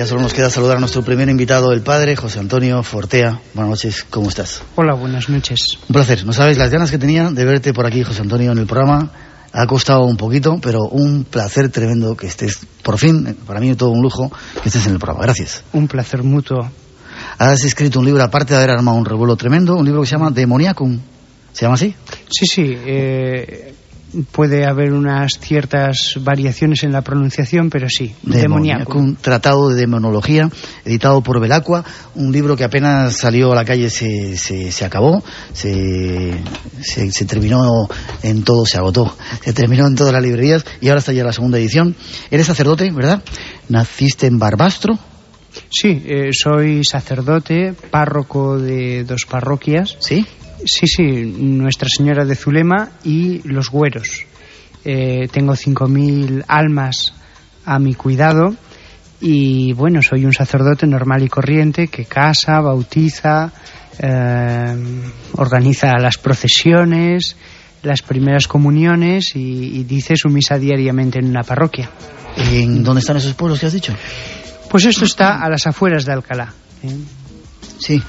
Ya solo nos queda saludar a nuestro primer invitado, el padre José Antonio Fortea. Buenas noches, ¿cómo estás? Hola, buenas noches. Un placer. No sabes las ganas que tenía de verte por aquí, José Antonio, en el programa. Ha costado un poquito, pero un placer tremendo que estés, por fin, para mí todo un lujo, que estés en el programa. Gracias. Un placer mutuo. Has escrito un libro, aparte de haber armado un revuelo tremendo, un libro que se llama Demoniacum. ¿Se llama así? Sí, sí. Eh, puede haber unas ciertas variaciones en la pronunciación, pero sí, demoníaco. Un tratado de demonología editado por Belacqua, un libro que apenas salió a la calle se, se, acabó, se, se, terminó en todo, se agotó, se terminó en todas las librerías y ahora está ya la segunda edición. Eres sacerdote, ¿verdad? Naciste en Barbastro. Sí, eh, soy sacerdote, párroco de dos parroquias. ¿Sí? Sí, sí, Nuestra Señora de Zulema y los Güeros. Eh, tengo 5.000 almas a mi cuidado y bueno, soy un sacerdote normal y corriente que casa, bautiza, eh, organiza las procesiones, las primeras comuniones y, dice su misa diariamente en una parroquia. ¿En dónde están esos pueblos que has dicho? Pues esto está a las afueras de Alcalá. ¿eh? Sí,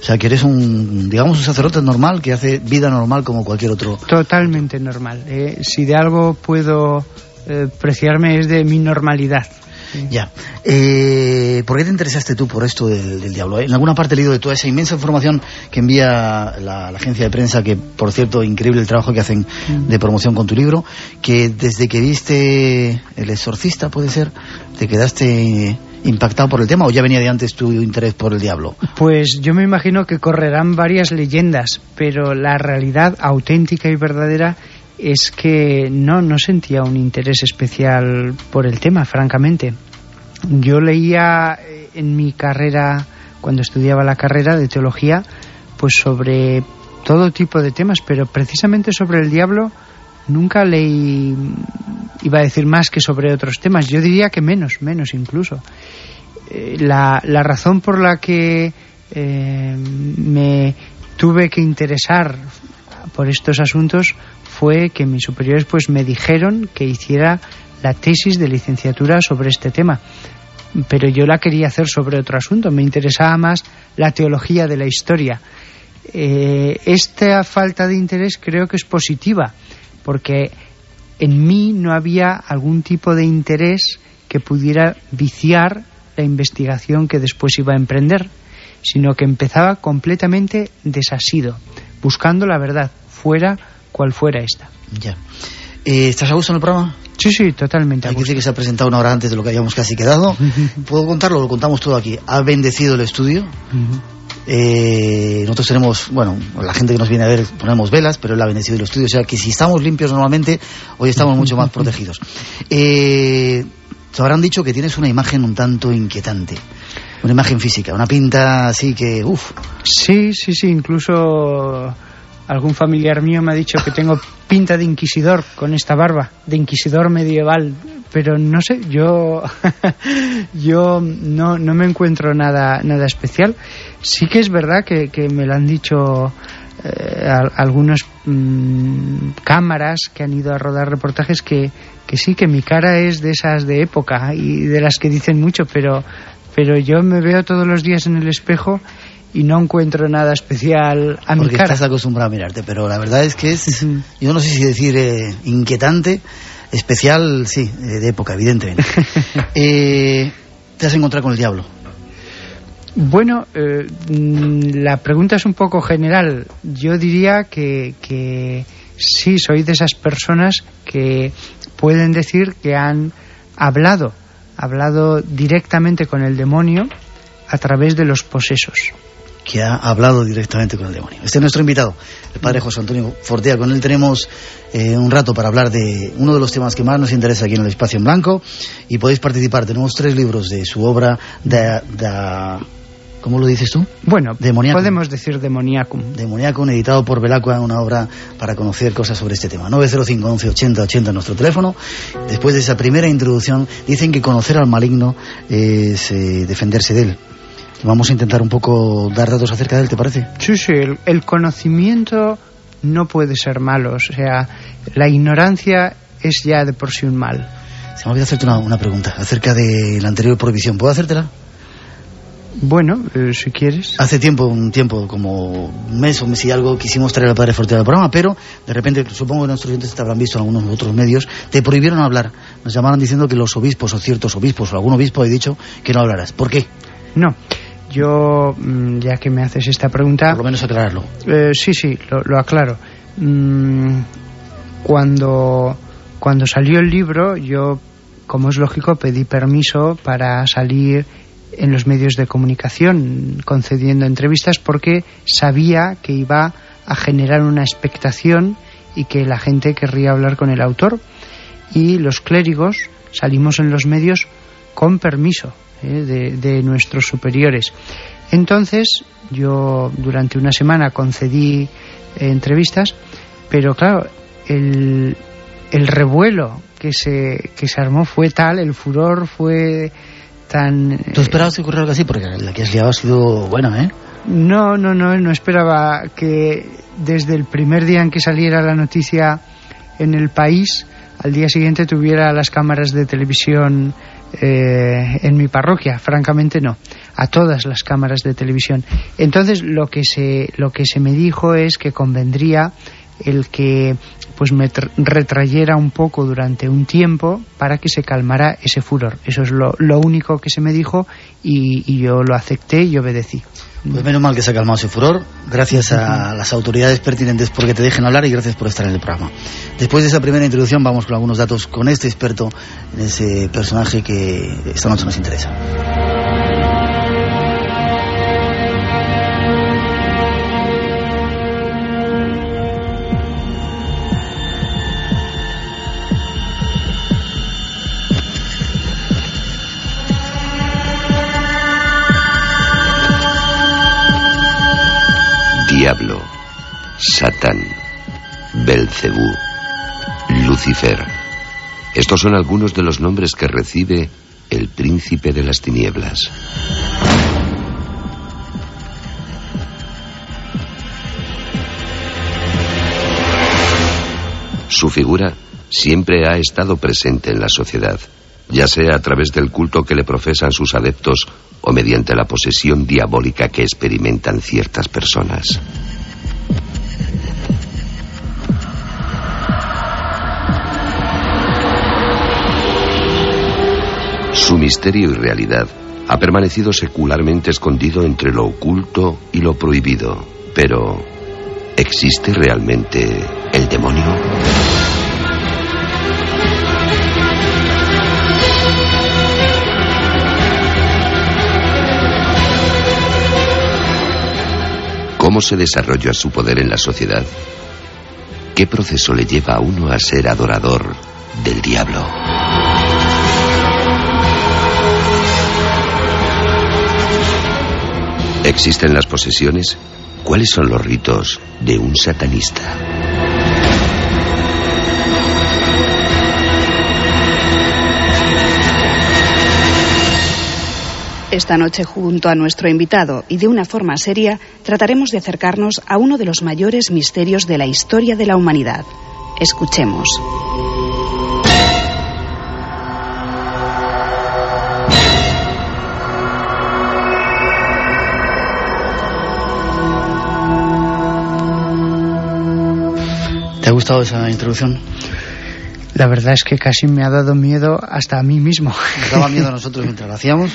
o sea, que eres un, digamos, un sacerdote normal que hace vida normal como cualquier otro. Totalmente normal. ¿eh? Si de algo puedo eh, preciarme es de mi normalidad. Ya. Eh, ¿Por qué te interesaste tú por esto del, diablo? En alguna parte he leído de toda esa inmensa información que envía la, agencia de prensa, que por cierto, increíble el trabajo que hacen mm. de promoción con tu libro, que desde que viste El exorcista, puede ser, te quedaste impactado por el tema o ya venía de antes tu interés por el diablo? Pues yo me imagino que correrán varias leyendas, pero la realidad auténtica y verdadera es que no, no sentía un interés especial por el tema, francamente. Yo leía eh, en mi carrera, cuando estudiaba la carrera de teología, pues sobre todo tipo de temas, pero precisamente sobre el diablo nunca leí, iba a decir más que sobre otros temas, yo diría que menos, menos incluso. Eh, la, razón por la que eh, me tuve que interesar por estos asuntos fue que mis superiores pues me dijeron que hiciera la tesis de licenciatura sobre este tema. Pero yo la quería hacer sobre otro asunto. Me interesaba más la teología de la historia. Eh, esta falta de interés creo que es positiva porque en mí no había algún tipo de interés que pudiera viciar la investigación que después iba a emprender, sino que empezaba completamente desasido, buscando la verdad, fuera cual fuera esta. Ya. Eh, ¿Estás a gusto en el programa? Sí, sí, totalmente. Hay que decir que se ha presentado una hora antes de lo que habíamos casi quedado. ¿Puedo contarlo? Lo contamos todo aquí. Ha bendecido el estudio. Eh, nosotros tenemos, bueno, la gente que nos viene a ver ponemos velas, pero él ha bendecido el estudio. O sea que si estamos limpios normalmente, hoy estamos mucho más protegidos. Eh, te habrán dicho que tienes una imagen un tanto inquietante. Una imagen física, una pinta así que, uff. Sí, sí, sí, incluso algún familiar mío me ha dicho que tengo pinta de inquisidor con esta barba, de inquisidor medieval, pero no sé, yo yo no, no me encuentro nada nada especial. Sí que es verdad que, que me lo han dicho eh, algunas mm, cámaras que han ido a rodar reportajes que, que sí, que mi cara es de esas de época y de las que dicen mucho, pero, pero yo me veo todos los días en el espejo y no encuentro nada especial a mi cara. estás acostumbrado a mirarte, pero la verdad es que es, yo no sé si decir eh, inquietante, especial, sí, eh, de época, evidentemente. eh, ¿Te has encontrado con el diablo? Bueno, eh, mm, la pregunta es un poco general. Yo diría que, que sí, soy de esas personas que pueden decir que han hablado, hablado directamente con el demonio a través de los posesos que ha hablado directamente con el demonio. Este es nuestro invitado, el padre José Antonio Fortea. Con él tenemos eh, un rato para hablar de uno de los temas que más nos interesa aquí en el Espacio en Blanco y podéis participar. Tenemos tres libros de su obra, de, ¿cómo lo dices tú? Bueno, podemos decir Demoniacum. Demoniacum, editado por Belacqua, una obra para conocer cosas sobre este tema. 905 11 80 80 nuestro teléfono. Después de esa primera introducción, dicen que conocer al maligno es eh, defenderse de él. Vamos a intentar un poco dar datos acerca de él, ¿te parece? Sí, sí, el, conocimiento no puede ser malo, o sea, la ignorancia es ya de por sí un mal. Se me olvidó hacerte una, una pregunta acerca de la anterior prohibición. ¿Puedo hacértela? Bueno, eh, si quieres. Hace tiempo, un tiempo, como un mes o un mes y algo, quisimos traer al Padre Forte al programa, pero de repente, supongo que nuestros oyentes te habrán visto en algunos otros medios, te prohibieron hablar. Nos llamaron diciendo que los obispos o ciertos obispos o algún obispo ha dicho que no hablaras. ¿Por qué? No. Yo, mm, ya que me haces esta pregunta... Por lo menos aclararlo. Eh, sí, sí, lo, lo aclaro. Mm, cuando, cuando salió el libro, yo, como es lógico, pedí permiso para salir en los medios de comunicación concediendo entrevistas porque sabía que iba a generar una expectación y que la gente querría hablar con el autor. Y los clérigos salimos en los medios con permiso eh, de, de nuestros superiores. Entonces, yo durante una semana concedí eh, entrevistas, pero claro, el, el revuelo que se, que se armó fue tal, el furor fue tan... eh, ¿Tú esperabas que ocurriera algo así? Porque la que has liado ha sido buena, ¿eh? No, no, no, no esperaba que desde el primer día en que saliera la noticia en el país, al día siguiente tuviera las cámaras de televisión eh, en mi parroquia. Francamente no, a todas las cámaras de televisión. Entonces lo que se, lo que se me dijo es que convendría el que pues me tr- retrayera un poco durante un tiempo para que se calmara ese furor. Eso es lo, lo único que se me dijo y yo lo acepté y obedecí. Pues menos mal que se ha calmado ese furor. Gracias a las autoridades pertinentes porque te dejen hablar y gracias por estar en el programa. Después de esa primera introducción vamos con algunos datos con este experto en ese personaje que esta noche nos interesa. Diablo, Satán, Belcebú, Lucifer. Estos son algunos de los nombres que recibe el príncipe de las tinieblas. Su figura siempre ha estado presente en la sociedad, ya sea a través del culto que le profesan sus adeptos o mediante la posesión diabólica que experimentan ciertas personas. Su misterio y realidad ha permanecido secularmente escondido entre lo oculto y lo prohibido. Pero, ¿existe realmente el demonio? ¿Cómo se desarrolla su poder en la sociedad? ¿Qué proceso le lleva a uno a ser adorador del diablo? ¿Existen las posesiones? ¿Cuáles son los ritos de un satanista? Esta noche, junto a nuestro invitado y de una forma seria, trataremos de acercarnos a uno de los mayores misterios de la historia de la humanidad. Escuchemos. ¿Te ha gustado esa introducción? La verdad es que casi me ha dado miedo hasta a mí mismo. Nos daba miedo a nosotros mientras lo hacíamos.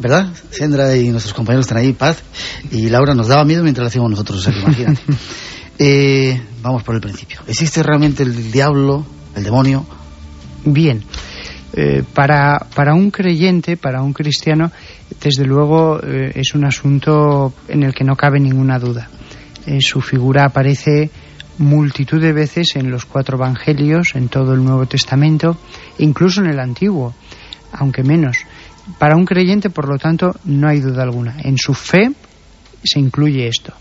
¿verdad? Sandra y nuestros compañeros están ahí, Paz y Laura, nos daba miedo mientras lo hacíamos nosotros, o sea, que imagínate. Eh, vamos por el principio. ¿Existe realmente el diablo, el demonio? Bien, eh, para, para un creyente, para un cristiano, desde luego eh, es un asunto en el que no cabe ninguna duda. Eh, su figura aparece multitud de veces en los cuatro evangelios, en todo el Nuevo Testamento, incluso en el Antiguo, aunque menos. Para un creyente, por lo tanto, no hay duda alguna. En su fe se incluye esto.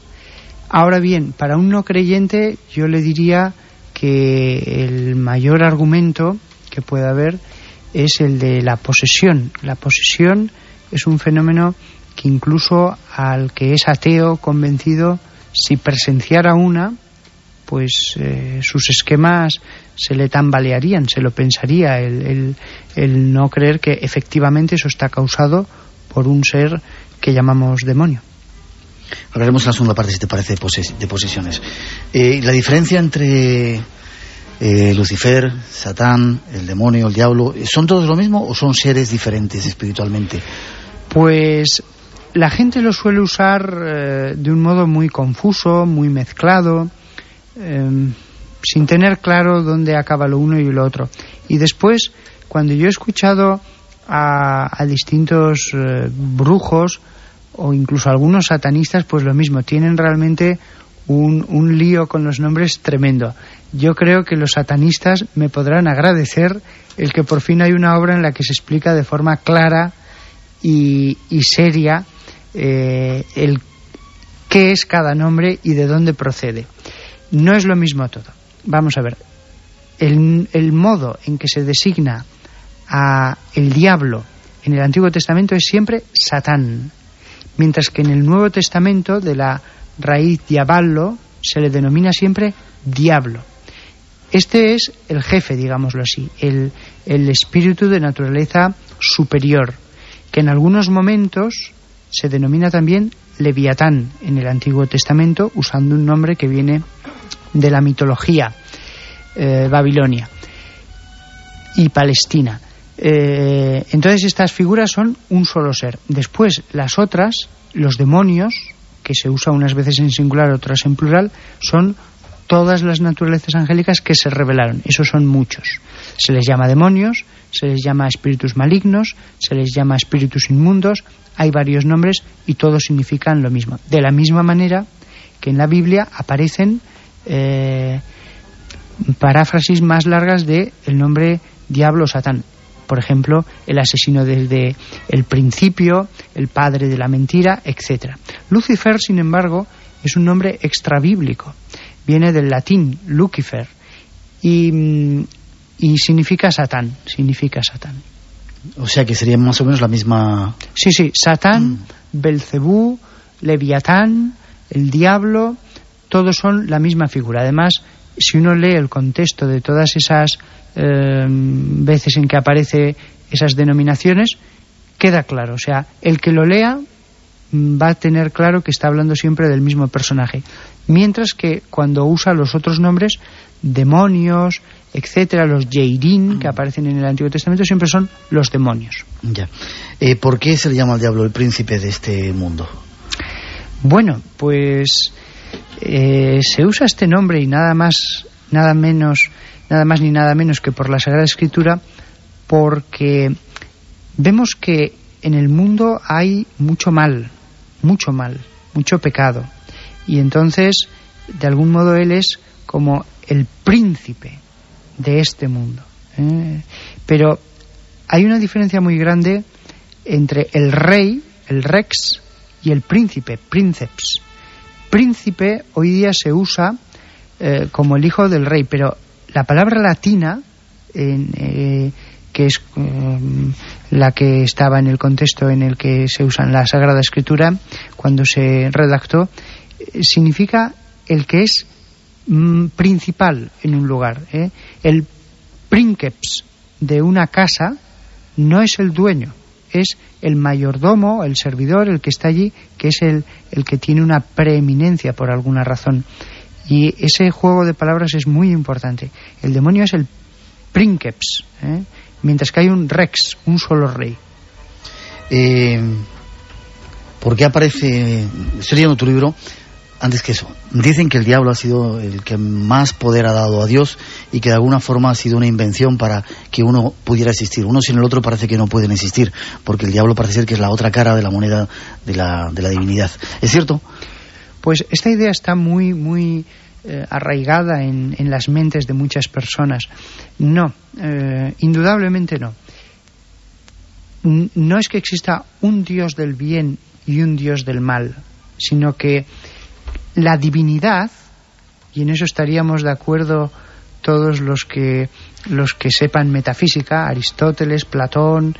Ahora bien, para un no creyente, yo le diría que el mayor argumento que puede haber es el de la posesión. La posesión es un fenómeno que incluso al que es ateo convencido, si presenciara una, pues eh, sus esquemas se le tambalearían, se lo pensaría, el, el, no creer que efectivamente eso está causado por un ser que llamamos demonio. Hablaremos en la segunda parte, si te parece, de, posesiones. Eh, la diferencia entre eh, Lucifer, Satán, el demonio, el diablo, ¿son todos lo mismo o son seres diferentes espiritualmente? Pues la gente lo suele usar eh, de un modo muy confuso, muy mezclado, em, sin tener claro dónde acaba lo uno y lo otro. Y después, cuando yo he escuchado a, distintos eh, brujos o incluso algunos satanistas, pues lo mismo, tienen realmente un, lío con los nombres tremendo. Yo creo que los satanistas me podrán agradecer el que por fin hay una obra en la que se explica de forma clara y, y seria eh, el qué es cada nombre y de dónde procede. No es lo mismo todo. Vamos a ver, el, el modo en que se designa a el diablo en el Antiguo Testamento es siempre Satán, mientras que en el Nuevo Testamento de la raíz diaballo se le denomina siempre diablo. Este es el jefe, digámoslo así, el, el espíritu de naturaleza superior, que en algunos momentos se denomina también Leviatán en el Antiguo Testamento, usando un nombre que viene de la mitología eh, babilonia y palestina. Eh, entonces estas figuras son un solo ser. Después las otras, los demonios, que se usa unas veces en singular, otras en plural, son todas las naturalezas angélicas que se revelaron. Esos son muchos. Se les llama demonios, se les llama espíritus malignos, se les llama espíritus inmundos, hay varios nombres y todos significan lo mismo. De la misma manera que en la Biblia aparecen eh, paráfrasis más largas de el nombre diablo o satán. Por ejemplo, el asesino desde el principio, el padre de la mentira, etc. Lucifer, sin embargo, es un nombre extrabíblico. Viene del latín Lucifer y, mm, y significa Satán, significa Satán. O sea que sería más o menos la misma. Sí, sí, Satán, mm. Belcebú, Leviatán, el diablo, todos son la misma figura. Además, si uno lee el contexto de todas esas eh, veces en que aparece esas denominaciones, queda claro. O sea, el que lo lea mm, va a tener claro que está hablando siempre del mismo personaje. Mientras que cuando usa los otros nombres, demonios, etcétera, los Jeirin que mm. aparecen en el Antiguo Testamento siempre son los demonios. Ya. Eh, ¿Por qué se le llama al diablo el príncipe de este mundo? Bueno, pues eh, se usa este nombre y nada más, nada menos, nada más ni nada menos que por la Sagrada Escritura, porque vemos que en el mundo hay mucho mal, mucho mal, mucho pecado, y entonces de algún modo él es como el príncipe de este mundo. ¿eh? Pero hay una diferencia muy grande entre el rey, el rex, y el príncipe, princeps. Príncipe hoy día se usa eh, como el hijo del rey, pero la palabra latina, eh, que es la que estaba en el contexto en el que se usa en la Sagrada Escritura, cuando se redactó, significa el que es Mm, principal en un lugar. ¿eh? El princeps de una casa no es el dueño, es el mayordomo, el servidor, el que está allí, que es el, el que tiene una preeminencia por alguna razón. Y ese juego de palabras es muy importante. El demonio es el princeps, ¿eh? mientras que hay un rex, un solo rey. Eh, ¿Por qué aparece, estoy leyendo tu libro, antes que eso, dicen que el diablo ha sido el que más poder ha dado a Dios y que de alguna forma ha sido una invención para que uno pudiera existir. Uno sin el otro parece que no pueden existir, porque el diablo parece ser que es la otra cara de la moneda de la, divinidad. ¿Es cierto? Pues esta idea está muy, muy eh, arraigada en, en, las mentes de muchas personas. No, eh, indudablemente no. No es que exista un Dios del bien y un Dios del mal, sino que la divinidad, y en eso estaríamos de acuerdo todos los que, los que sepan metafísica, Aristóteles, Platón,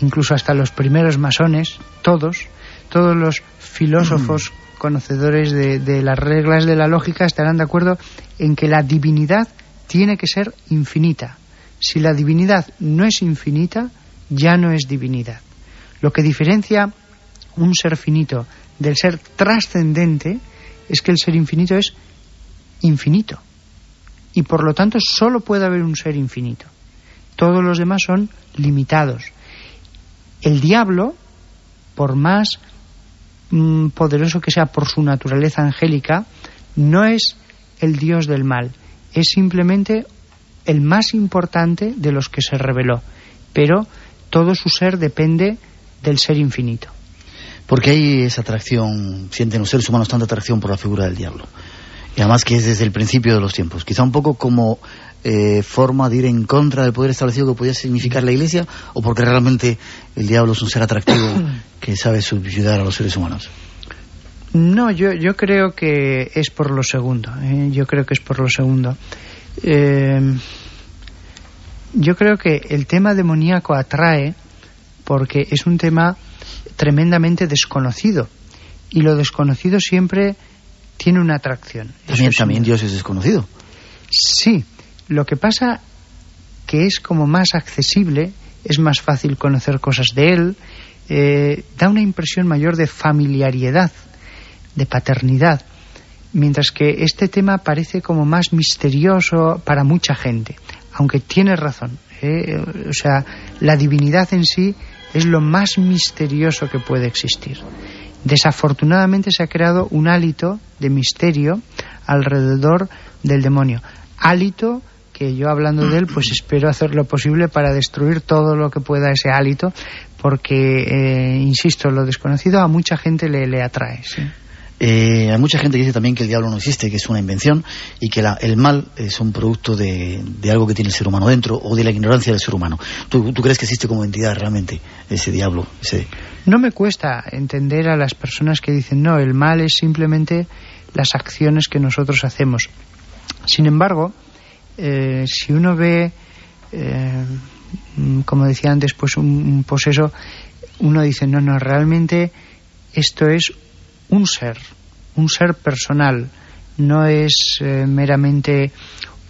incluso hasta los primeros masones, todos, todos los filósofos mm. conocedores de, de, las reglas de la lógica estarán de acuerdo en que la divinidad tiene que ser infinita. Si la divinidad no es infinita, ya no es divinidad. Lo que diferencia un ser finito del ser trascendente es que el ser infinito es infinito. Y por lo tanto solo puede haber un ser infinito. Todos los demás son limitados. El diablo, por más mm, poderoso que sea por su naturaleza angélica, no es el dios del mal, es simplemente el más importante de los que se reveló, pero todo su ser depende del ser infinito. ¿Por qué hay esa atracción, sienten los seres humanos tanta atracción por la figura del diablo? Y además que es desde el principio de los tiempos. Quizá un poco como eh, forma de ir en contra del poder establecido que podía significar la Iglesia, o porque realmente el diablo es un ser atractivo que sabe subyugar a los seres humanos. No, yo, yo creo que es por lo segundo. ¿eh? Yo creo que es por lo segundo. Eh, yo creo que el tema demoníaco atrae porque es un tema tremendamente desconocido y lo desconocido siempre tiene una atracción. También, también Dios es desconocido. Sí, lo que pasa que es como más accesible, es más fácil conocer cosas de él, eh, da una impresión mayor de familiaridad, de paternidad, mientras que este tema parece como más misterioso para mucha gente, aunque tiene razón. ¿eh? O sea, la divinidad en sí es lo más misterioso que puede existir. Desafortunadamente se ha creado un hálito de misterio alrededor del demonio. Hálito que yo hablando de él, pues espero hacer lo posible para destruir todo lo que pueda ese hálito, porque, eh, insisto, lo desconocido a mucha gente le, le atrae. ¿sí? Eh, hay mucha gente que dice también que el diablo no existe, que es una invención y que el mal es un producto de, algo que tiene el ser humano dentro o de la ignorancia del ser humano. ¿Tú, crees que existe como entidad realmente ese diablo? Ese... No me cuesta entender a las personas que dicen no, el mal es simplemente las acciones que nosotros hacemos. Sin embargo, eh, si uno ve, eh, como decía antes, pues un, un poseso, uno dice no, no, realmente esto es un ser, un ser personal, no es eh, meramente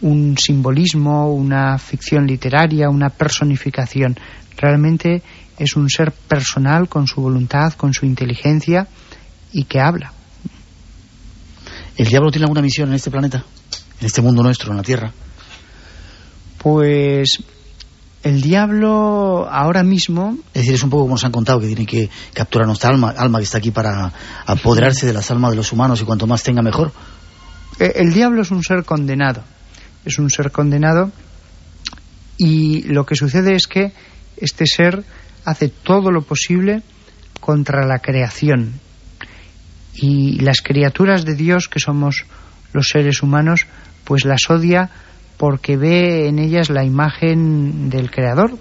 un simbolismo, una ficción literaria, una personificación. Realmente es un ser personal con su voluntad, con su inteligencia y que habla. ¿El diablo tiene alguna misión en este planeta? ¿En este mundo nuestro, en la Tierra? Pues el diablo ahora mismo... Es decir, es un poco como nos han contado, que tiene que capturar nuestra alma, alma que está aquí para apoderarse de las almas de los humanos y cuanto más tenga mejor. Eh, el diablo es un ser condenado, es un ser condenado y lo que sucede es que este ser hace todo lo posible contra la creación y las criaturas de Dios que somos los seres humanos pues las odia porque ve en ellas la imagen del Creador,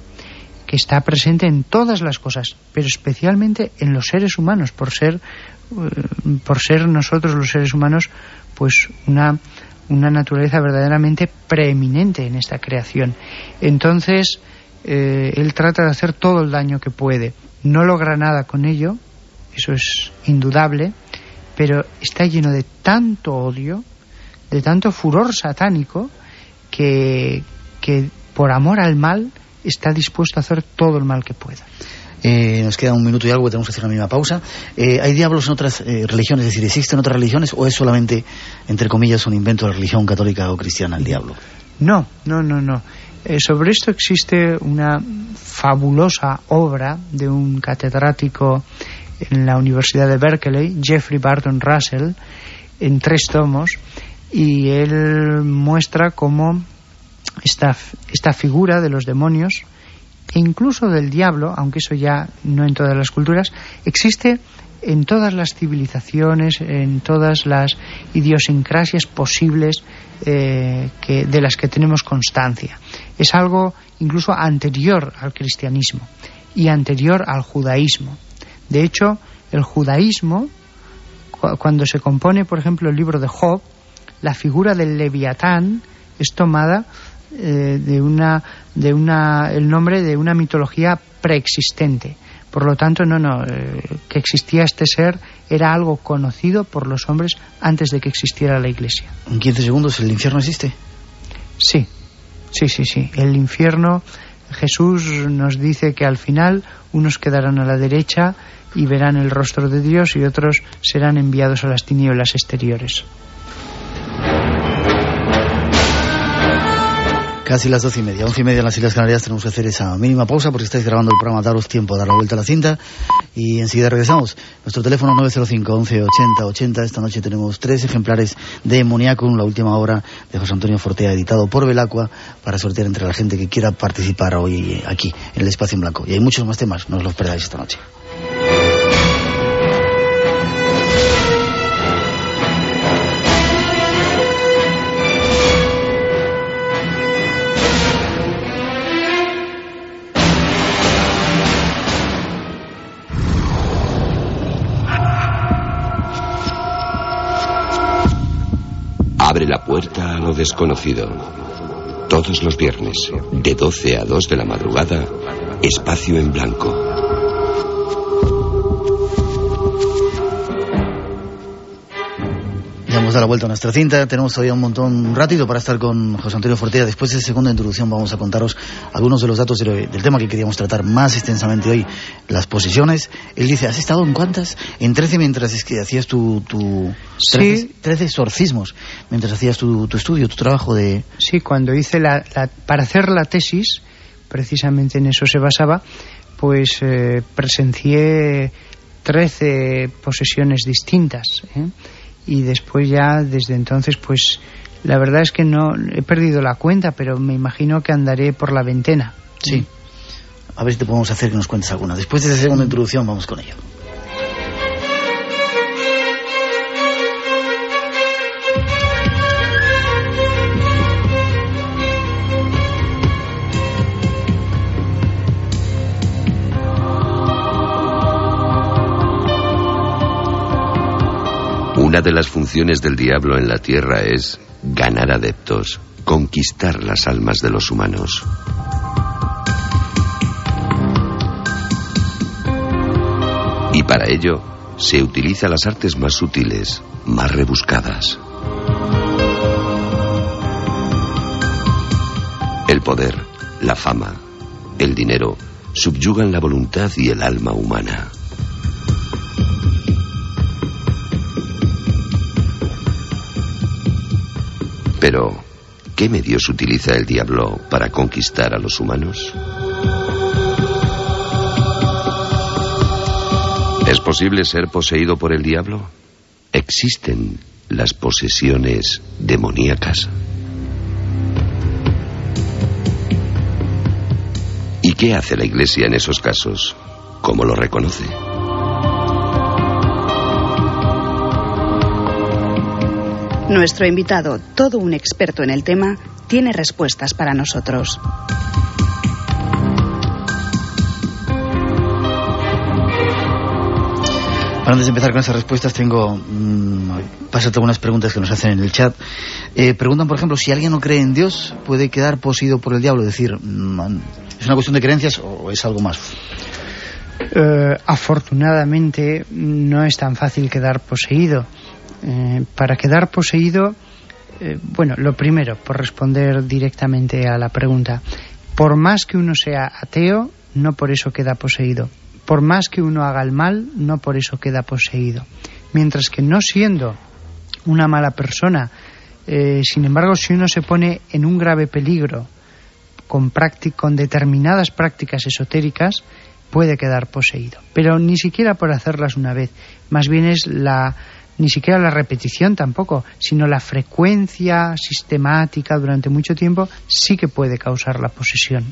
que está presente en todas las cosas, pero especialmente en los seres humanos, por ser, eh, por ser nosotros los seres humanos, pues una, una naturaleza verdaderamente preeminente en esta creación. Entonces, eh, él trata de hacer todo el daño que puede. No logra nada con ello, eso es indudable, pero está lleno de tanto odio, de tanto furor satánico, que, por amor al mal está dispuesto a hacer todo el mal que pueda. Eh, nos queda un minuto y algo, tenemos que hacer una misma pausa. Eh, ¿Hay diablos en otras eh, religiones? Es decir, ¿existen otras religiones o es solamente, entre comillas, un invento de la religión católica o cristiana el diablo? No, no, no, no. sobre esto existe una fabulosa obra de un catedrático en la Universidad de Berkeley, Jeffrey Barton Russell, en tres tomos, y él muestra cómo esta, esta figura de los demonios e incluso del diablo, aunque eso ya no en todas las culturas, existe en todas las civilizaciones, en todas las idiosincrasias posibles eh, de las que tenemos constancia. Es algo incluso anterior al cristianismo y anterior al judaísmo. De hecho, el judaísmo, cuando se compone, por ejemplo, el libro de Job, la figura del leviatán es tomada eh, de una de una el nombre de una mitología preexistente por lo tanto no no eh, que existía este ser era algo conocido por los hombres antes de que existiera la iglesia en 15 segundos el infierno existe Sí, sí, sí, sí. El infierno, Jesús nos dice que al final unos quedarán a la derecha y verán el rostro de Dios y otros serán enviados a las tinieblas exteriores. Casi las doce y media, once y media en las Islas Canarias tenemos que hacer esa mínima pausa porque estáis grabando el programa Daros Tiempo, dar la vuelta a la cinta y enseguida regresamos. Nuestro teléfono 905 11 80 80. Esta noche tenemos tres ejemplares de Moniacum, la última obra de José Antonio Fortea, editado por Belacqua, para sortear entre la gente que quiera participar hoy aquí, en el Espacio en Blanco. Y hay muchos más temas, no os los perdáis esta noche. Puerta a lo desconocido. Todos los viernes, de 12 a 2 de la madrugada, espacio en blanco. Ya hemos dado la vuelta a nuestra cinta, tenemos todavía un montón, un ratito para estar con José Antonio Fortea. Después de esa segunda introducción vamos a contaros algunos de los datos del, del tema que queríamos tratar más extensamente hoy, las posiciones. Él dice, ¿has estado en cuántas? En 13 mientras es que hacías tu... tu Sí. 13, exorcismos, mientras hacías tu, tu estudio, tu trabajo de... Sí, cuando hice la, la- para hacer la tesis, precisamente en eso se basaba, pues eh, presencié 13 posesiones distintas. ¿eh? Y después ya, desde entonces, pues la verdad es que no he perdido la cuenta, pero me imagino que andaré por la veintena. Sí. A ver si te podemos hacer que nos cuentes alguna. Después de esa segunda introducción vamos con ello. Una de las funciones del diablo en la tierra es ganar adeptos, conquistar las almas de los humanos. Y para ello se utiliza las artes más sutiles, más rebuscadas. El poder, la fama, el dinero subyugan la voluntad y el alma humana. Pero, ¿qué medios utiliza el diablo para conquistar a los humanos? ¿Es posible ser poseído por el diablo? ¿Existen las posesiones demoníacas? ¿Y qué hace la Iglesia en esos casos? ¿Cómo lo reconoce? Nuestro invitado, todo un experto en el tema, tiene respuestas para nosotros. Antes de empezar con esas respuestas, tengo. Mmm, pásate algunas preguntas que nos hacen en el chat. Eh, preguntan, por ejemplo, si alguien no cree en Dios, ¿puede quedar poseído por el diablo? Es decir, mm, ¿es una cuestión de creencias o es algo más? Eh, afortunadamente no es tan fácil quedar poseído. Eh, para quedar poseído, eh, bueno, lo primero, por responder directamente a la pregunta, por más que uno sea ateo, no por eso queda poseído. Por más que uno haga el mal, no por eso queda poseído. Mientras que no siendo una mala persona, eh, sin embargo, si uno se pone en un grave peligro con, con determinadas prácticas esotéricas, puede quedar poseído. Pero ni siquiera por hacerlas una vez. Más bien es la ni siquiera la repetición tampoco, sino la frecuencia sistemática durante mucho tiempo sí que puede causar la posesión.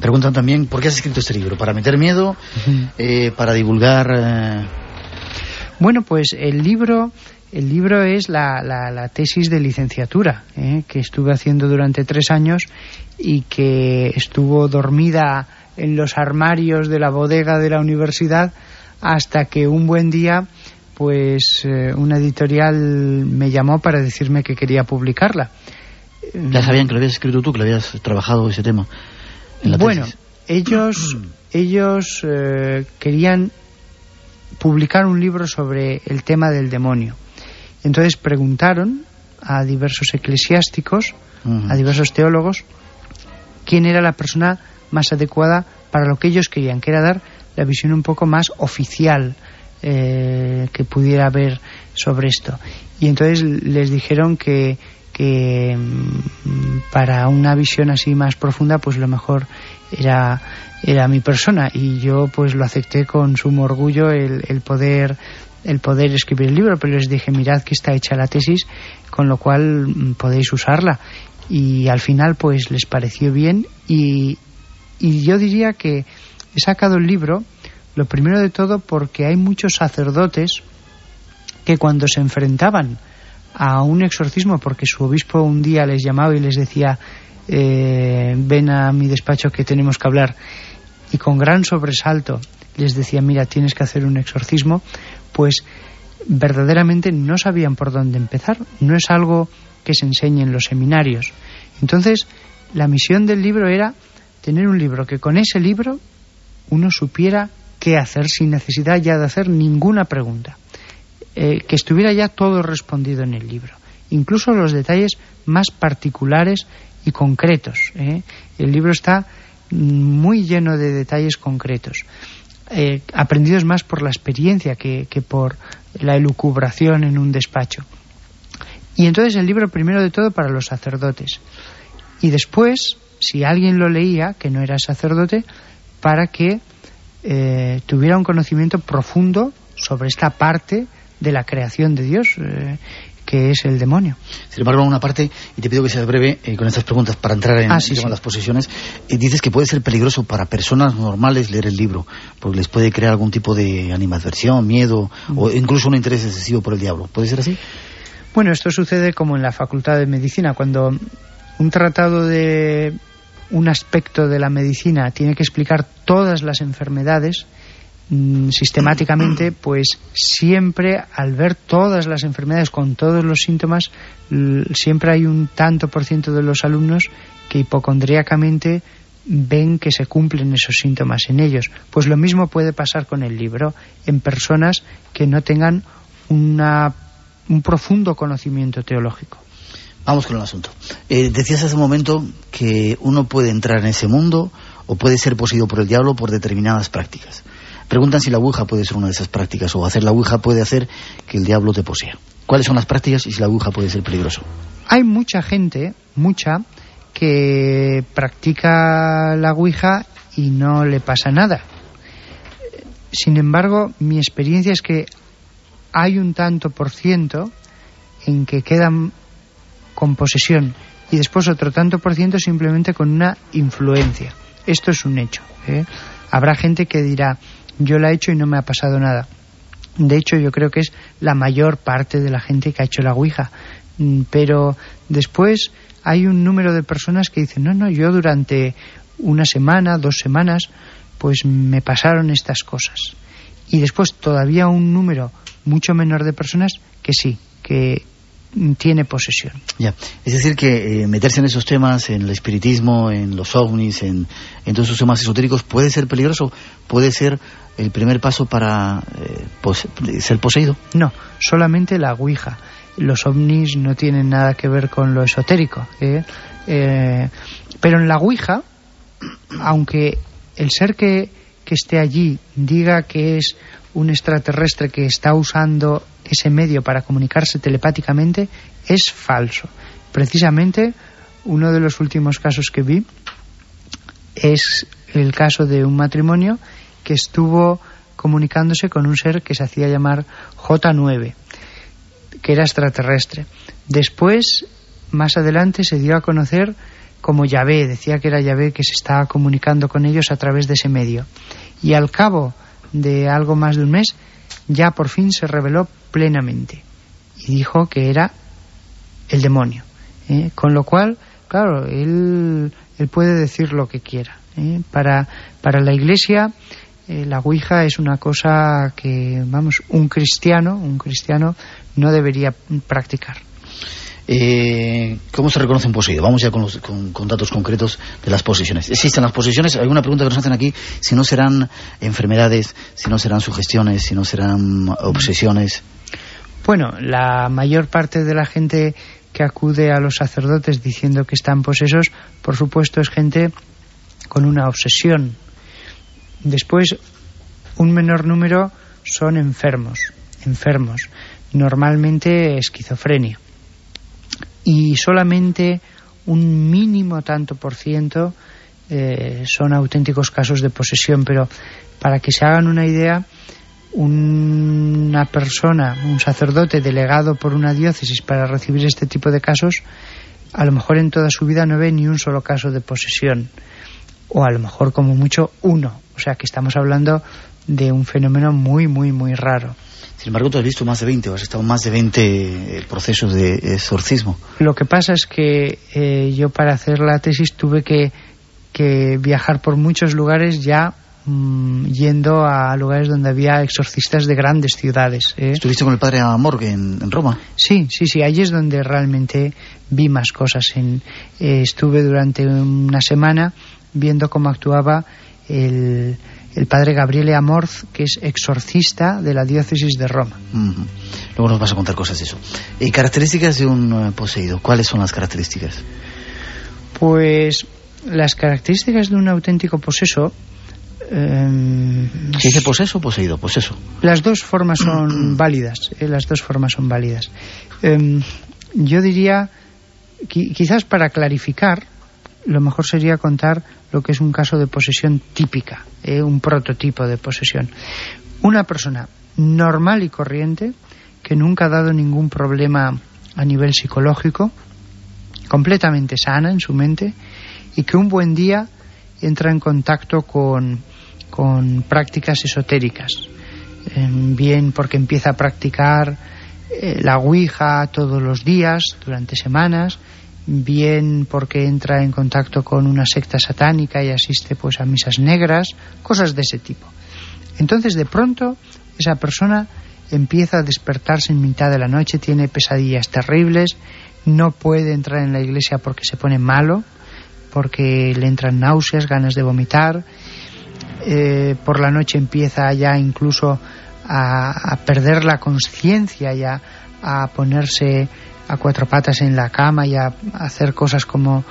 Preguntan también, ¿por qué has escrito este libro? ¿Para meter miedo? Eh, ¿Para divulgar? eh, Bueno, pues el libro, el libro es la, la- la tesis de licenciatura ¿eh? que estuve haciendo durante tres años y que estuvo dormida en los armarios de la bodega de la universidad hasta que un buen día pues eh, una editorial me llamó para decirme que quería publicarla. Ya sabían que lo habías escrito tú, que lo habías trabajado ese tema. en la Bueno, tesis. ellos, ellos eh, querían publicar un libro sobre el tema del demonio. Entonces preguntaron a diversos eclesiásticos a diversos teólogos quién era la persona más adecuada para lo que ellos querían, que era dar la visión un poco más oficial eh, que pudiera haber sobre esto. Y entonces les dijeron que, que mm, para una visión así más profunda, pues lo mejor era, era mi persona. Y yo pues lo acepté con sumo orgullo el, el poder el poder escribir el libro, pero les dije, mirad que está hecha la tesis, con lo cual mm, podéis usarla. Y al final, pues les pareció bien y, y yo diría que he sacado el libro, lo primero de todo porque hay muchos sacerdotes que cuando se enfrentaban a un exorcismo, porque su obispo un día les llamaba y les decía, eh, ven a mi despacho que tenemos que hablar, y con gran sobresalto les decía, mira, tienes que hacer un exorcismo, pues verdaderamente no sabían por dónde empezar. No es algo que se enseñe en los seminarios. Entonces, la misión del libro era tener un libro que con ese libro uno supiera qué hacer sin necesidad ya de hacer ninguna pregunta. Eh, que estuviera ya todo respondido en el libro. Incluso los detalles más particulares y concretos. ¿eh? El libro está muy lleno de detalles concretos eh, aprendidos más por la experiencia que, por la elucubración en un despacho. Y entonces el libro primero de todo para los sacerdotes. Y después, si alguien lo leía, que no era sacerdote, para que eh, tuviera un conocimiento profundo sobre esta parte de la creación de Dios, eh, que es el demonio. Sin embargo, en una parte, y te pido que seas breve eh, con estas preguntas para entrar en ah, las posesiones, eh, dices que puede ser peligroso para personas normales leer el libro, porque les puede crear algún tipo de animadversión, miedo, o mm. incluso un interés excesivo por el diablo. ¿Puede ser así? Bueno, esto sucede como en la Facultad de Medicina, cuando un tratado de un aspecto de la medicina tiene que explicar todas las enfermedades, Mm, sistemáticamente, pues siempre al ver todas las enfermedades con todos los síntomas, siempre hay un tanto por ciento de los alumnos que hipocondríacamente ven que se cumplen esos síntomas en ellos. Pues lo mismo puede pasar con el libro en personas que no tengan una, un profundo conocimiento teológico. Vamos con el asunto. Eh, decías hace un momento que uno puede entrar en ese mundo o puede ser poseído por el diablo por determinadas prácticas. Preguntan si la Ouija puede ser una de esas prácticas o hacer la Ouija puede hacer que el diablo te posea. ¿Cuáles son las prácticas y si la Ouija puede ser peligroso? Hay mucha gente, mucha, que practica la Ouija y no le pasa nada. Sin embargo, mi experiencia es que hay un tanto por ciento en que quedan con posesión y después otro tanto por ciento simplemente con una influencia. Esto es un hecho. ¿eh? Habrá gente que dirá, yo la he hecho y no me ha pasado nada. De hecho, yo creo que es la mayor parte de la gente que ha hecho la Ouija. Mm, pero después hay un número de personas que dicen, no, no, yo durante una semana, dos semanas, pues me pasaron estas cosas. Y después todavía un número mucho menor de personas que sí, que tiene posesión. Ya, es decir que eh, meterse en esos temas, en el espiritismo, en los ovnis, en, en, todos esos temas esotéricos puede ser peligroso, puede ser el primer paso para eh, ser poseído. No, solamente la ouija. Los ovnis no tienen nada que ver con lo esotérico. ¿eh? pero en la ouija, aunque el ser que, que esté allí diga que es un extraterrestre que está usando ese medio para comunicarse telepáticamente es falso. Precisamente uno de los últimos casos que vi es el caso de un matrimonio que estuvo comunicándose con un ser que se hacía llamar J9, que era extraterrestre. Después, más adelante, se dio a conocer como Yahvé, decía que era Yahvé que se estaba comunicando con ellos a través de ese medio. Y al cabo de algo más de un mes, ya por fin se reveló plenamente y dijo que era el demonio. ¿eh? Con lo cual, claro, él, él, puede decir lo que quiera. ¿eh? Para, para la Iglesia, eh, la Ouija es una cosa que, vamos, un cristiano, un cristiano no debería practicar. Eh, ¿Cómo se reconoce un poseído? Vamos ya con, datos concretos de las posesiones. ¿Existen las posesiones? Hay pregunta que nos hacen aquí, si no serán enfermedades, si no serán sugestiones, si no serán obsesiones. Bueno, la mayor parte de la gente que acude a los sacerdotes diciendo que están posesos, por supuesto es gente con una obsesión. Después, un menor número son enfermos, enfermos, normalmente esquizofrenia. Y solamente un mínimo tanto por ciento eh, son auténticos casos de posesión, pero para que se hagan una idea, una persona, un sacerdote delegado por una diócesis para recibir este tipo de casos, a lo mejor en toda su vida no ve ni un solo caso de posesión, o a lo mejor como mucho uno. O sea que estamos hablando de un fenómeno muy, muy, muy raro. Sin embargo, tú has visto más de 20, o has estado más de 20 eh, procesos de exorcismo. Lo que pasa es que eh, yo para hacer la tesis tuve que, que viajar por muchos lugares ya mm, yendo a lugares donde había exorcistas de grandes ciudades. ¿eh? ¿Estuviste con el padre Amorgue en, en, Roma? Sí, sí, sí, allí es donde realmente vi más cosas. En, estuve durante una semana viendo cómo actuaba el el padre Gabriele Amorz, que es exorcista de la diócesis de Roma. Luego nos vas a contar cosas de eso. ¿Y características de un eh, poseído? ¿Cuáles son las características? Pues las características de un auténtico poseso... Eh, ¿Se dice poseso o poseído? Poseso. Las dos formas son válidas. Eh, las dos formas son válidas. Em, yo diría, quizás para clarificar, lo mejor sería contar lo que es un caso de posesión típica, eh, un prototipo de posesión. Una persona normal y corriente, que nunca ha dado ningún problema a nivel psicológico, completamente sana en su mente, y que un buen día entra en contacto con, con prácticas esotéricas, eh, bien porque empieza a practicar eh, la Ouija todos los días, durante semanas, bien porque entra en contacto con una secta satánica y asiste pues a misas negras, cosas de ese tipo. Entonces de pronto esa persona empieza a despertarse en mitad de la noche, tiene pesadillas terribles, no puede entrar en la iglesia porque se pone malo, porque le entran náuseas, ganas de vomitar, eh, por la noche empieza ya incluso a, a perder la conciencia, ya a ponerse a cuatro patas en la cama y a, hacer cosas como,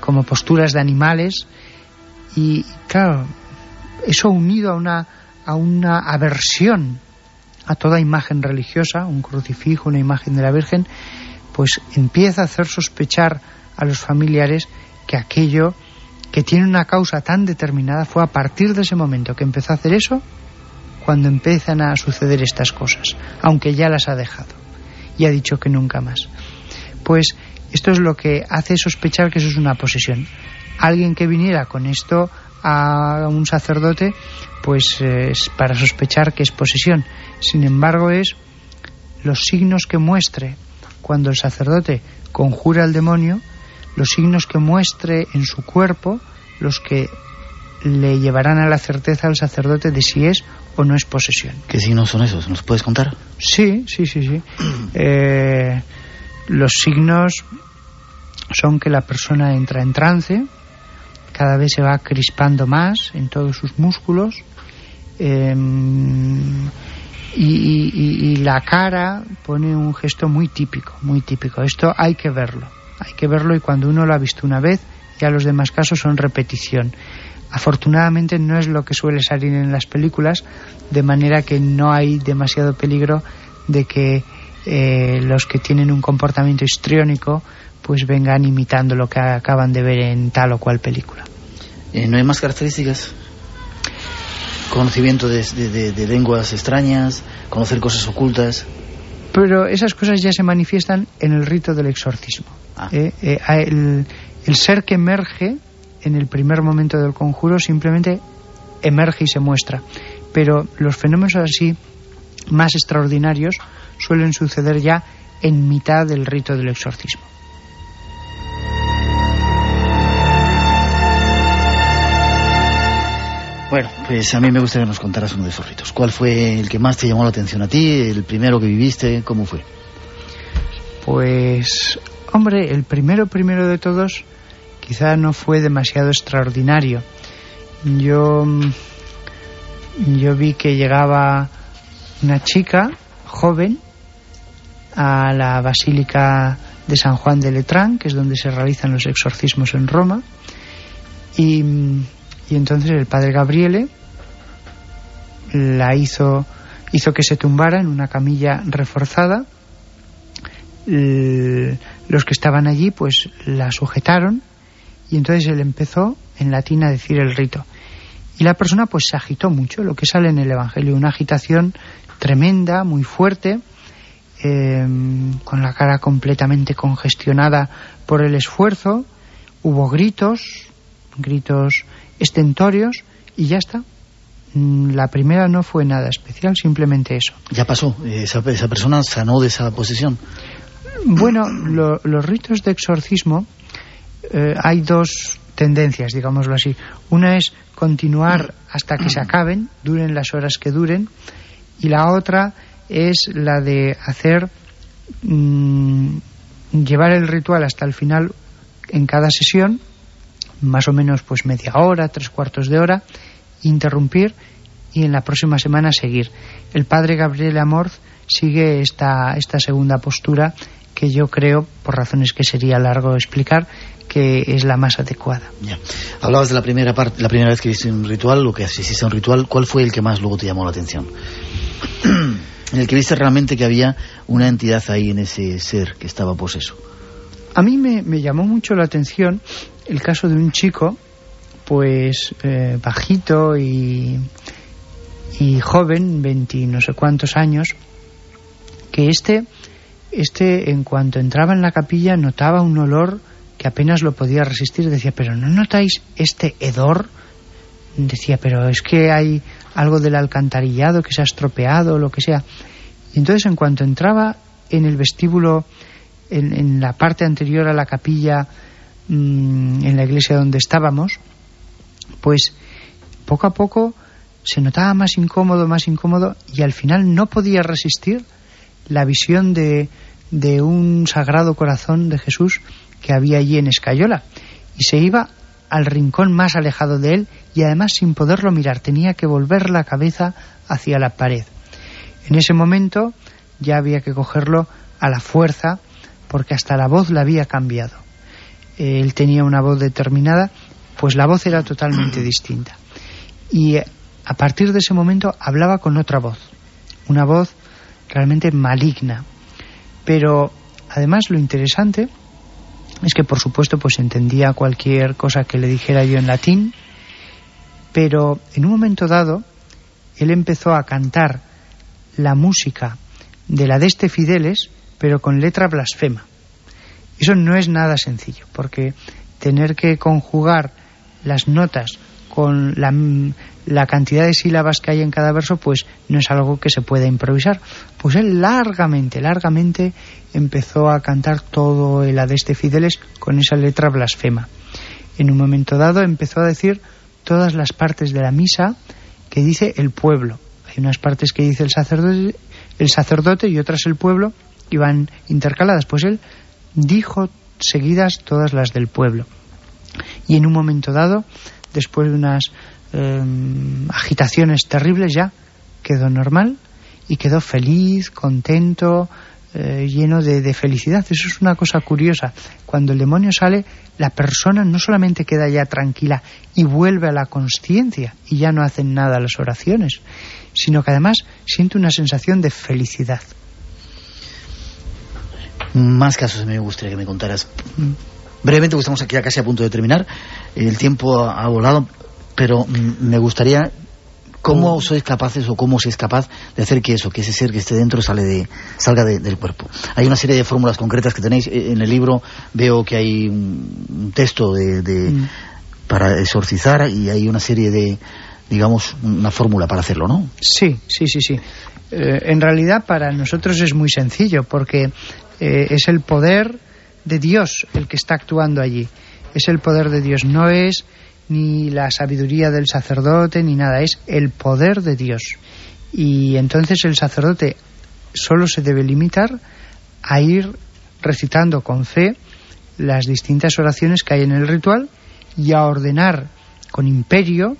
como posturas de animales. Y claro, eso unido a una, a una aversión a toda imagen religiosa, un crucifijo, una imagen de la Virgen, pues empieza a hacer sospechar a los familiares que aquello que tiene una causa tan determinada fue a partir de ese momento que empezó a hacer eso cuando empiezan a suceder estas cosas, aunque ya las ha dejado y ha dicho que nunca más. Pues esto es lo que hace sospechar que eso es una posesión. Alguien que viniera con esto a un sacerdote, pues es para sospechar que es posesión. Sin embargo, es los signos que muestre cuando el sacerdote conjura al demonio, los signos que muestre en su cuerpo, los que le llevarán a la certeza al sacerdote de si es o no es posesión. ¿Qué signos son esos? ¿Nos puedes contar? Sí, sí, sí, sí. Eh, los signos son que la persona entra en trance, cada vez se va crispando más en todos sus músculos em, y, y, la cara pone un gesto muy típico, muy típico. Esto hay que verlo, hay que verlo y cuando uno lo ha visto una vez, ya los demás casos son repetición. Afortunadamente no es lo que suele salir en las películas, de manera que no hay demasiado peligro de que eh, los que tienen un comportamiento histriónico pues vengan imitando lo que acaban de ver en tal o cual película. Eh, ¿No hay más características? Conocimiento de, lenguas extrañas, conocer cosas ocultas. Pero esas cosas ya se manifiestan en el rito del exorcismo. Ah. Eh, el, el ser que emerge en el primer momento del conjuro simplemente emerge y se muestra. Pero los fenómenos así más extraordinarios suelen suceder ya en mitad del rito del exorcismo. Bueno, pues a mí me gustaría que nos contaras uno de esos ritos. ¿Cuál fue el que más te llamó la atención a ti? ¿El primero que viviste? ¿Cómo fue? Pues, hombre, el primero primero de todos quizá no fue demasiado extraordinario. Yo, yo vi que llegaba una chica joven a la Basílica de San Juan de Letrán, que es donde se realizan los exorcismos en Roma. Y, y entonces el padre Gabriele la hizo, hizo que se tumbara en una camilla reforzada. los que estaban allí pues la sujetaron y entonces él empezó en latín a decir el rito. Y la persona pues se agitó mucho, lo que sale en el Evangelio, una agitación tremenda, muy fuerte, em, con la cara completamente congestionada por el esfuerzo, hubo gritos, gritos estentorios y ya está. Mm, la primera no fue nada especial, simplemente eso. Ya pasó, esa, esa persona sanó de esa posesión. Bueno, los ritos de exorcismo eh, hay dos tendencias, digámoslo así. Una es continuar hasta que se acaben, duren las horas que duren, y la otra es la de hacer mm, llevar el ritual hasta el final en cada sesión, más o menos pues media hora, tres cuartos de hora, interrumpir y en la próxima semana seguir. El padre Gabriel Amorz sigue esta, esta segunda postura que yo creo, por razones que sería largo explicar, que es la más adecuada. Hablabas de la primera parte, la primera vez que viste un ritual, lo que asististe a un ritual, ¿cuál fue el que más luego te llamó la atención? en el que viste realmente que había una entidad ahí en ese ser que estaba poseso. A mí me, llamó mucho la atención el caso de un chico, pues eh, bajito y, y joven, 20 no sé cuántos años, que este, este en cuanto entraba en la capilla notaba un olor que apenas lo podía resistir, decía, pero ¿no notáis este hedor? Decía, pero es que hay algo del alcantarillado que se ha estropeado lo que sea. Y entonces en cuanto entraba en el vestíbulo, en, la parte anterior a la capilla, mm, en la iglesia donde estábamos, pues poco a poco se notaba más incómodo, más incómodo, y al final no podía resistir la visión de, de un sagrado corazón de Jesús que había allí en Escayola y se iba al rincón más alejado de él y además sin poderlo mirar tenía que volver la cabeza hacia la pared. En ese momento ya había que cogerlo a la fuerza porque hasta la voz la había cambiado. Él tenía una voz determinada, pues la voz era totalmente distinta. Y a partir de ese momento hablaba con otra voz, una voz realmente maligna. Pero además lo interesante es que por supuesto pues entendía cualquier cosa que le dijera yo en latín, pero en un momento dado él empezó a cantar la música de la de este Fideles, pero con letra blasfema. Eso no es nada sencillo, porque tener que conjugar las notas con la, la, cantidad de sílabas que hay en cada verso, pues no es algo que se pueda improvisar. Pues él largamente, largamente empezó a cantar todo el Adeste Fideles con esa letra blasfema. En un momento dado empezó a decir todas las partes de la misa que dice el pueblo. Hay unas partes que dice el sacerdote, el sacerdote y otras el pueblo, y van intercaladas. Pues él dijo seguidas todas las del pueblo. Y en un momento dado, después de unas em, agitaciones terribles, ya quedó normal y quedó feliz, contento, eh, lleno de, felicidad. Eso es una cosa curiosa. Cuando el demonio sale, la persona no solamente queda ya tranquila y vuelve a la conciencia y ya no hacen nada las oraciones, sino que además siente una sensación de felicidad. Más casos me gustaría que me contaras. Brevemente, porque estamos aquí ya casi a punto de terminar. El tiempo ha volado, pero mm, me gustaría ¿Cómo sois capaces o cómo sois capaz de hacer que eso, que ese ser que esté dentro sale de, salga del cuerpo? Hay una serie de fórmulas concretas que tenéis. Eh, en el libro veo que hay un texto de, mm. para exorcizar y hay una serie de, digamos, una fórmula para hacerlo, ¿no? Sí, sí, sí, sí. Eh, en realidad para nosotros es muy sencillo porque eh, es el poder de Dios el que está actuando allí. Es el poder de Dios, no es ni la sabiduría del sacerdote, ni nada, es el poder de Dios. Y entonces el sacerdote solo se debe limitar a ir recitando con fe las distintas oraciones que hay en el ritual y a ordenar con imperio,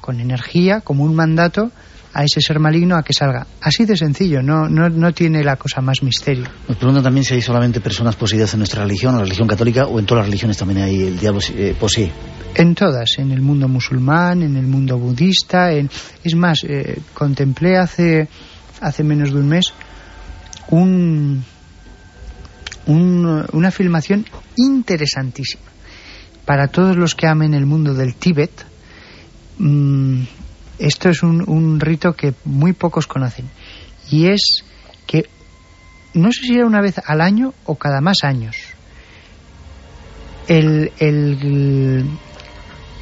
con energía, como un mandato, a ese ser maligno a que salga. Así de sencillo, no, no, no tiene la cosa más misterio. Nos preguntan también si hay solamente personas poseídas en nuestra religión, la religión católica, o en todas las religiones también hay el diablo eh, posee. En todas, en el mundo musulmán, en el mundo budista, en... es más, eh, contemplé hace, hace menos de un mes un, una filmación interesantísima para todos los que amen el mundo del Tíbet. Mm, esto es un, rito que muy pocos conocen. Y es que no sé si era una vez al año o cada más años el, el,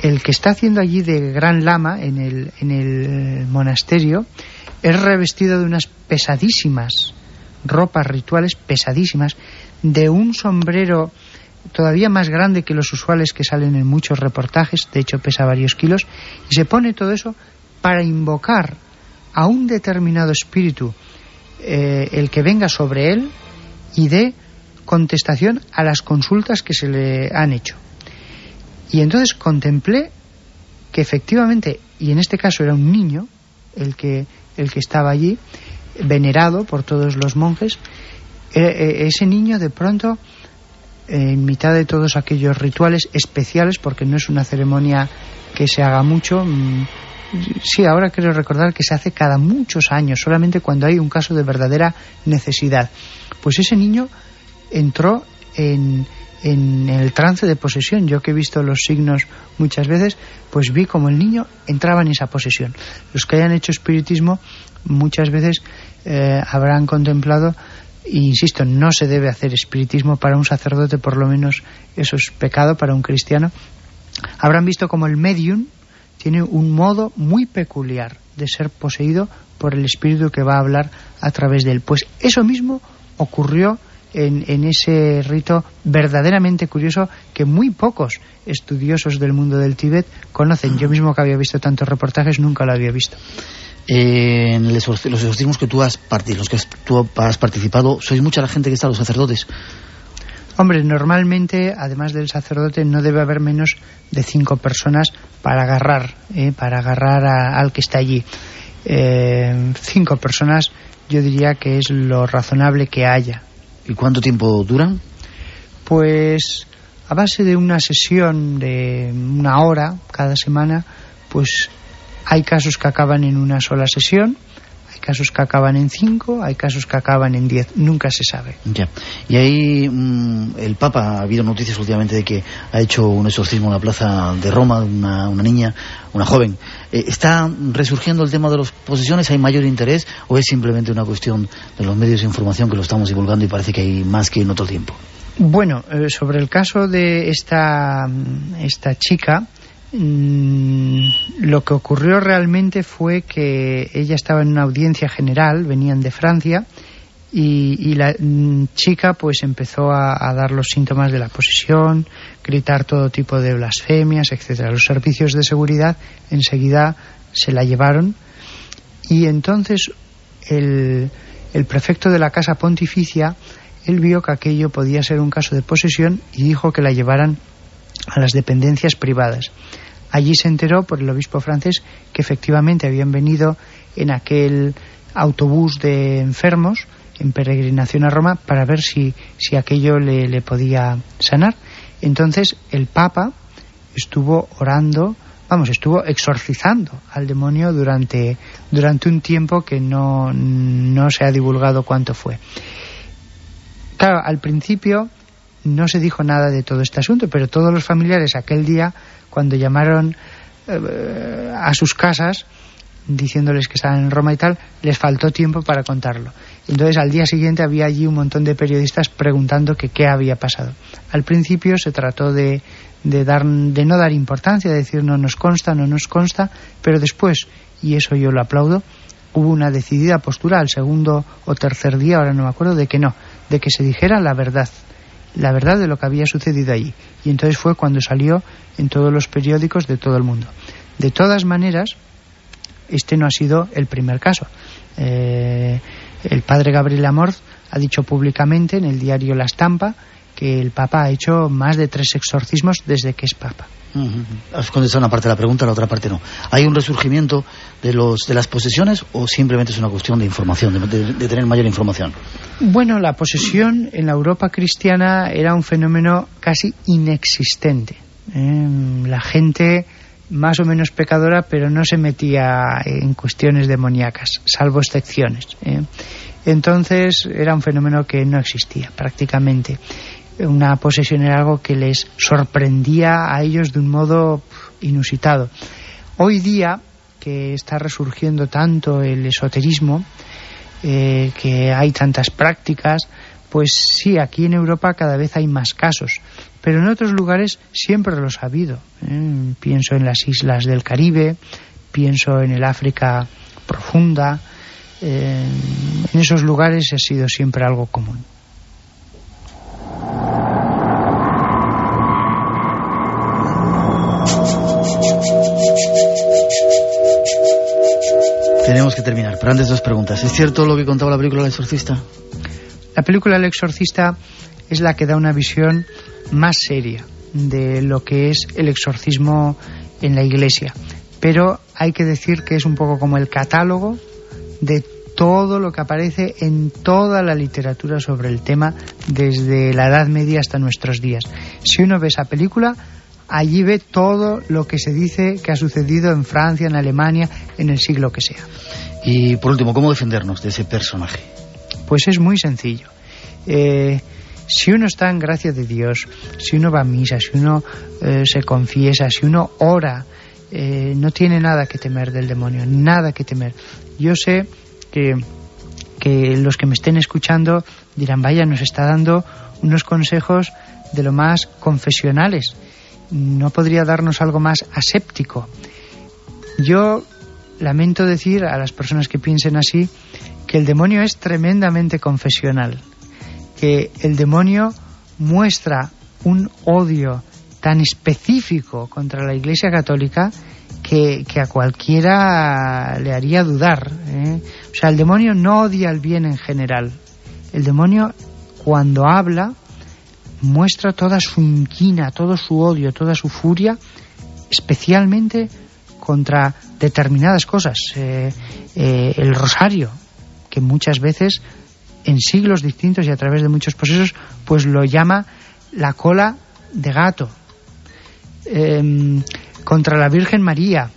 el que está haciendo allí de gran lama en el, en el monasterio es revestido de unas pesadísimas ropas rituales pesadísimas de un sombrero todavía más grande que los usuales que salen en muchos reportajes, de hecho pesa varios kilos, y se pone todo eso para invocar a un determinado espíritu, eh, el que venga sobre él y dé contestación a las consultas que se le han hecho. Y entonces contemplé que efectivamente, y en este caso era un niño el que, el que estaba allí, venerado por todos los monjes, e, e, ese niño de pronto, en mitad de todos aquellos rituales especiales, porque no es una ceremonia que se haga mucho, mm, sí, ahora quiero recordar que se hace cada muchos años, solamente cuando hay un caso de verdadera necesidad. Pues ese niño entró en, en el trance de posesión. Yo que he visto los signos muchas veces, pues vi como el niño entraba en esa posesión. Los que hayan hecho espiritismo muchas veces eh, habrán contemplado e insisto, no se debe hacer espiritismo para un sacerdote, por lo menos eso es pecado para un cristiano. Habrán visto como el medium tiene un modo muy peculiar de ser poseído por el espíritu que va a hablar a través de él. Pues eso mismo ocurrió en, en, ese rito verdaderamente curioso que muy pocos estudiosos del mundo del Tíbet conocen. Yo mismo que había visto tantos reportajes nunca lo había visto. Eh, en los exorcismos que tú has, los que tú has participado, ¿sois mucha la gente que está, los sacerdotes? Hombre, normalmente, además del sacerdote, no debe haber menos de cinco personas para agarrar, eh, para agarrar al que está allí. Eh, cinco personas, yo diría que es lo razonable que haya. ¿Y cuánto tiempo duran? Pues a base de una sesión de una hora cada semana, pues hay casos que acaban en una sola sesión, casos que acaban en cinco, hay casos que acaban en diez, nunca se sabe. Ya. Y ahí mm, el Papa, ha habido noticias últimamente de que ha hecho un exorcismo en la plaza de Roma, una, una niña, una joven. Eh, ¿Está resurgiendo el tema de las posesiones? ¿Hay mayor interés o es simplemente una cuestión de los medios de información que lo estamos divulgando y parece que hay más que en otro tiempo? Bueno, eh, sobre el caso de esta, esta chica, Mm, lo que ocurrió realmente fue que ella estaba en una audiencia general, venían de Francia, y, la mm, chica pues empezó a, dar los síntomas de la posesión, gritar todo tipo de blasfemias, etcétera. Los servicios de seguridad enseguida se la llevaron y entonces el, el prefecto de la casa pontificia él vio que aquello podía ser un caso de posesión y dijo que la llevaran a las dependencias privadas. Allí se enteró por el obispo francés que efectivamente habían venido en aquel autobús de enfermos en peregrinación a Roma para ver si, si aquello le, le podía sanar. Entonces el Papa estuvo orando, vamos, estuvo exorcizando al demonio durante, durante un tiempo que no, no se ha divulgado cuánto fue. Claro, al principio no se dijo nada de todo este asunto, pero todos los familiares aquel día cuando llamaron eh, a sus casas diciéndoles que estaban en Roma y tal, les faltó tiempo para contarlo. Entonces al día siguiente había allí un montón de periodistas preguntando que qué había pasado. Al principio se trató de, de, dar, de no dar importancia, de decir no nos consta, no nos consta, pero después, y eso yo lo aplaudo, hubo una decidida postura al segundo o tercer día, ahora no me acuerdo, de que no, de que se dijera la verdad la verdad de lo que había sucedido allí. Y entonces fue cuando salió en todos los periódicos de todo el mundo. De todas maneras, este no ha sido el primer caso. Eh, el padre Gabriel Amorz ha dicho públicamente en el diario La Estampa que el Papa ha hecho más de tres exorcismos desde que es Papa. Has contestado una parte de la pregunta, la otra parte no. ¿Hay un resurgimiento de, los, de las posesiones o simplemente es una cuestión de información, de, tener mayor información? Bueno, la posesión en la Europa cristiana era un fenómeno casi inexistente. ¿eh? La gente más o menos pecadora, pero no se metía en cuestiones demoníacas, salvo excepciones. ¿eh? Entonces era un fenómeno que no existía prácticamente una posesión era algo que les sorprendía a ellos de un modo inusitado. Hoy día, que está resurgiendo tanto el esoterismo, eh, que hay tantas prácticas, pues sí, aquí en Europa cada vez hay más casos, pero en otros lugares siempre los ha habido. ¿eh? Pienso en las islas del Caribe, pienso en el África profunda, eh, en esos lugares ha sido siempre algo común. Tenemos que terminar, pero antes dos preguntas. ¿Es cierto lo que contaba la película El Exorcista? La película El Exorcista es la que da una visión más seria de lo que es el exorcismo en la iglesia. Pero hay que decir que es un poco como el catálogo de todo lo que aparece en toda la literatura sobre el tema desde la Edad Media hasta nuestros días. Si uno ve esa película, allí ve todo lo que se dice que ha sucedido en Francia, en Alemania, en el siglo que sea. Y por último, ¿cómo defendernos de ese personaje? Pues es muy sencillo. Eh, si uno está en gracia de Dios, si uno va a misa, si uno eh, se confiesa, si uno ora, eh, no tiene nada que temer del demonio, nada que temer. Yo sé que, los que me estén escuchando dirán, vaya, nos está dando unos consejos de lo más confesionales no podría darnos algo más aséptico. Yo lamento decir a las personas que piensen así que el demonio es tremendamente confesional, que el demonio muestra un odio tan específico contra la Iglesia Católica que, a cualquiera le haría dudar. ¿eh? O sea, el demonio no odia el bien en general. El demonio, cuando habla, muestra toda su inquina, todo su odio, toda su furia, especialmente contra determinadas cosas. Eh, eh, el rosario, que muchas veces en siglos distintos y a través de muchos procesos, pues lo llama la cola de gato. Em, contra la Virgen María,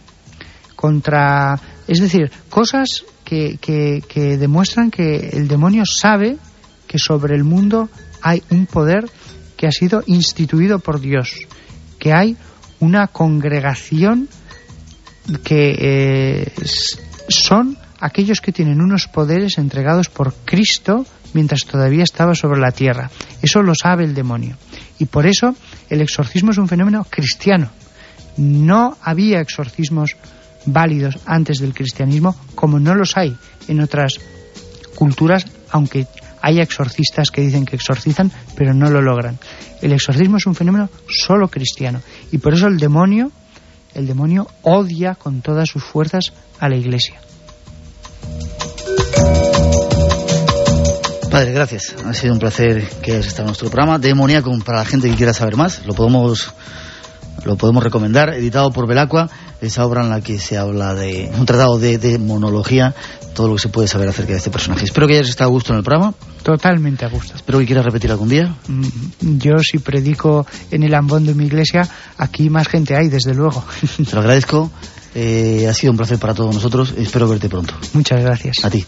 contra. Es decir, cosas que, que demuestran que el demonio sabe que sobre el mundo hay un poder que ha sido instituido por Dios, que hay una congregación que eh, son aquellos que tienen unos poderes entregados por Cristo mientras todavía estaba sobre la tierra. Eso lo sabe el demonio. Y por eso el exorcismo es un fenómeno cristiano. No había exorcismos válidos antes del cristianismo como no los hay en otras culturas, aunque hay exorcistas que dicen que exorcizan, pero no lo logran. El exorcismo es un fenómeno solo cristiano y por eso el demonio, el demonio odia con todas sus fuerzas a la Iglesia. Padre, gracias. Ha sido un placer que hayas estado en nuestro programa. Demoníaco, para la gente que quiera saber más, lo podemos lo podemos recomendar, editado por Belacqua, esa obra en la que se habla de un tratado de, de, monología, todo lo que se puede saber acerca de este personaje. Espero que hayas estado a gusto en el programa. Totalmente a gusto. Espero que quieras repetir algún día. Mm, yo si predico en el ambón de mi iglesia, aquí más gente hay, desde luego. Te lo agradezco. Eh, ha sido un placer para todos nosotros. Espero verte pronto. Muchas gracias. A ti.